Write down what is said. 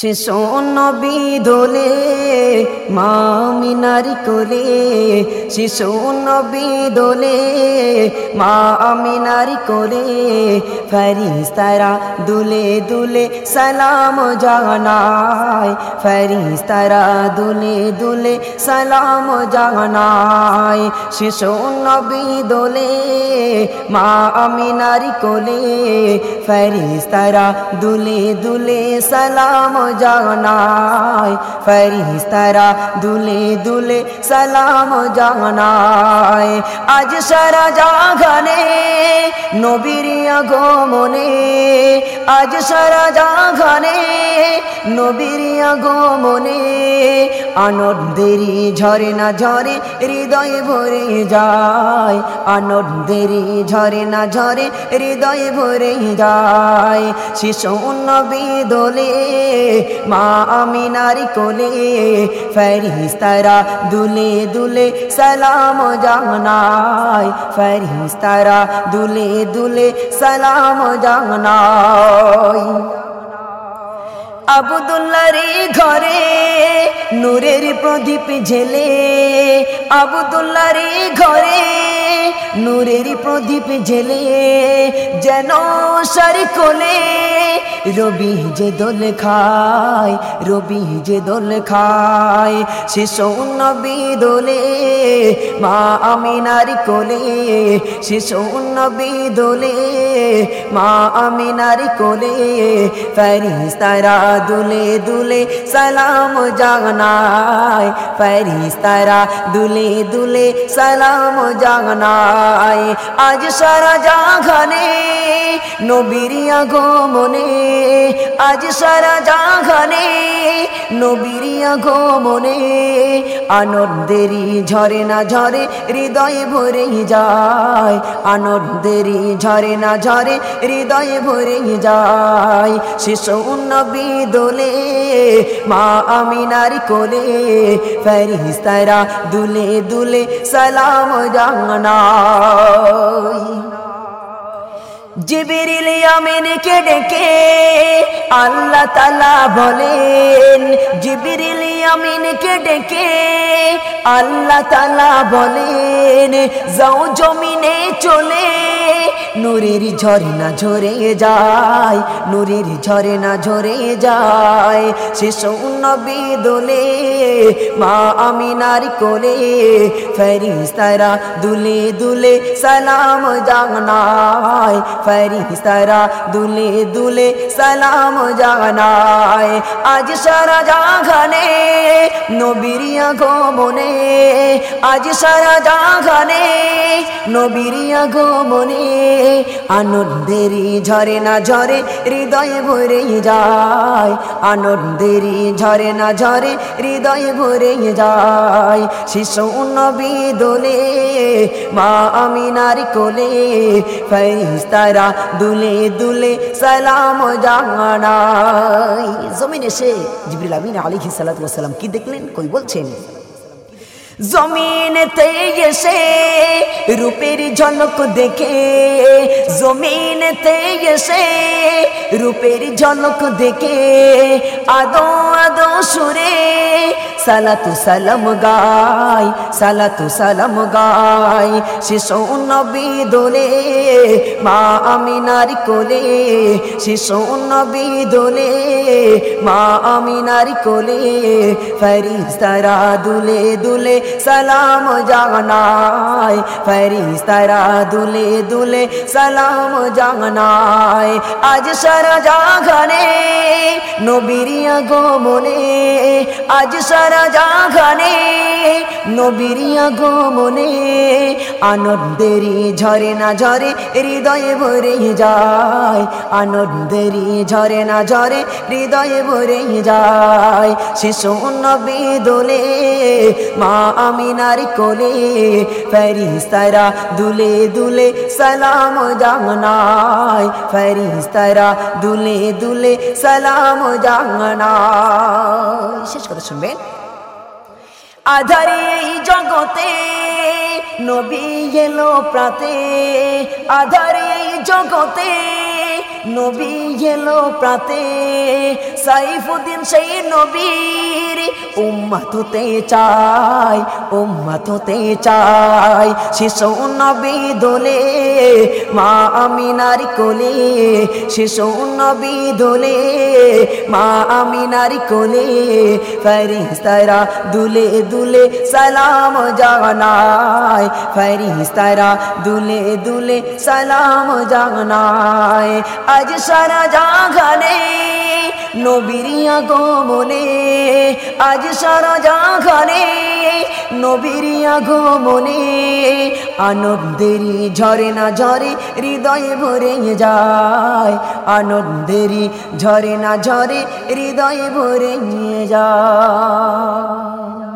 শিশু নবী দোলে মা মিনারি কোলে। শিশু নবী দোলে মা মিনারি কোলে। ফরিস্তারা দুলে দুলে সালাম জানায়। ফরিস্তারা দুলে দুলে সালাম জানায়। শিশু নবী দোলে মা মিনারি কোলে। ফরিস্তারা দুলে দুলে সালাম জানায় ফেরিস্তারা দুলে দুলে সালাম জানায় আজ সারা জাগানে নবীর আগমনে আজ সারা জাগানে নবীর আগমনে আনন্দেরই ঝরে না ঝরে, হৃদয় ভরে যায়। আনন্দেরই ঝরে না ঝরে, হৃদয় ভরে যায়। শিশু নবী দোলে, মা আমিনারি কোলে, ফেরিস্তারা দুলে দুলে সালাম জানায়। ফেরিস্তারা দুলে দুলে সালাম জানায়। আবুদুল্লারে ঘরে নূরের প্রদীপ ঝেলে আবুদুল্লারি ঘরে নূরের প্রদীপ ঝেলে যেন সারি কোলে রবি যে দোল খায়, রবি যে দোল খায় শিশু নবী দোলে, মা আমিনার কোলে শিশু নবী দোলে, মা আমিনার কোলে, ফেরিস্তারা দুলে দুলে সালাম জাগনায় ফেরিস্তারা দুলে দুলে সালাম জাগনায় আজ সারা জাগানে নবীরিয়া আগমনে আজ সারা জাগানে নবীরিয়া আগমনে আনন্দেরই ঝরে না ঝরে হৃদয় ভরে যায়। আনন্দেরই ঝরে না ঝরে হৃদয় ভরে যায়। শিশু নবী দোলে, মা আমিনার কোলে ফেরিস্তারা দুলে দুলে সালাম জানায় জিবিরিল আমিনকে ডেকে আল্লাহ তালা বলেন, জিবিরিল আমিনকে ডেকে আল্লাহ তালা বলেন, যাও জমিনে চলে নূরের ঝরে না ঝরে যায়, নূরের ঝরে না ঝরে যায়। শিশু নবী দোলে, মা আমিনার কোলে, ফেরিস্তারা দুলে দুলে সালাম জানায়, ফেরিস্তারা দুলে দুলে সালাম জানায়। আজ সারা জাগানে নবীরিয়া গমনে আজ সারা জাগানে নবীরিয়া গমনে আনন্দেরই ঝরে না ঝরে, হৃদয়ে ভরে যায়। আনন্দেরই ঝরে না ঝরে, হৃদয়ে ভরে যায়। শিশু নবী দোলে, মা আমিনার কোলে ফেরিস্তারা দুলে দুলে সালাম জানাই জমিন এসে জিবরিল আমিন ওয়াস সালাম কি দেখলেন, কই বলছেন? জমিনতে এসে রূপের ঝলক দেখে জমিনতে এসে রূপের ঝলক দেখে আদো আদো সুরে সালাতু সালাম গাই, সালাতু সালাম গাই। শিশু নবী দোলে, মা আমিনার কোলে। শিশু নবী দোলে, মা আমিনার কোলে। ফরিস্তারা দুলে দুলে সালাম জানায়। ফরিস্তারা দুলে দুলে সালাম জানায়। আজ সারা জাগানে নবীরিয়া গমনে আজ সারা জাগানে নবীরিয়া গমনে আনন্দেরই ঝরে না ঝরে, হৃদয়ে ভরে যায়। আনন্দেরই ঝরে না ঝরে, হৃদয়ে ভরে যায়। শিশু নবী দোলে, মা আমিনার কোলে, ফেরিস্তারা দুলে দুলে সালাম জানায়। ফেরিস্তারা দুলে দুলে সালাম জানায়। শেষ কথা শুনবেন। আধারে জগতে নবী এলো প্রাতে। আধারে জগতে নবী এলো প্রাতে। সাইফুদ্দিন সেই নবীর উম্মাত হতে চাই উম্মাত হতে চাই। শিশু নবী দোলে, মা আমিনার কোলে। শিশু নবী দোলে, মা আমিনার কোলে। ফেরিস্তারা দুলে দুলে সালাম জানায়। ফেরিস্তারা দুলে দুলে সালাম জানায়। আজ সারা জাগানে নবীরিয়া গমনে আজ সারা জাখানে নবীরিয়া গমনে আনন্দেরি ঝরে না ঝরে হৃদয়ে ভরে যায়, আনন্দেরি ঝরে না ঝরে হৃদয়ে ভরে যায়।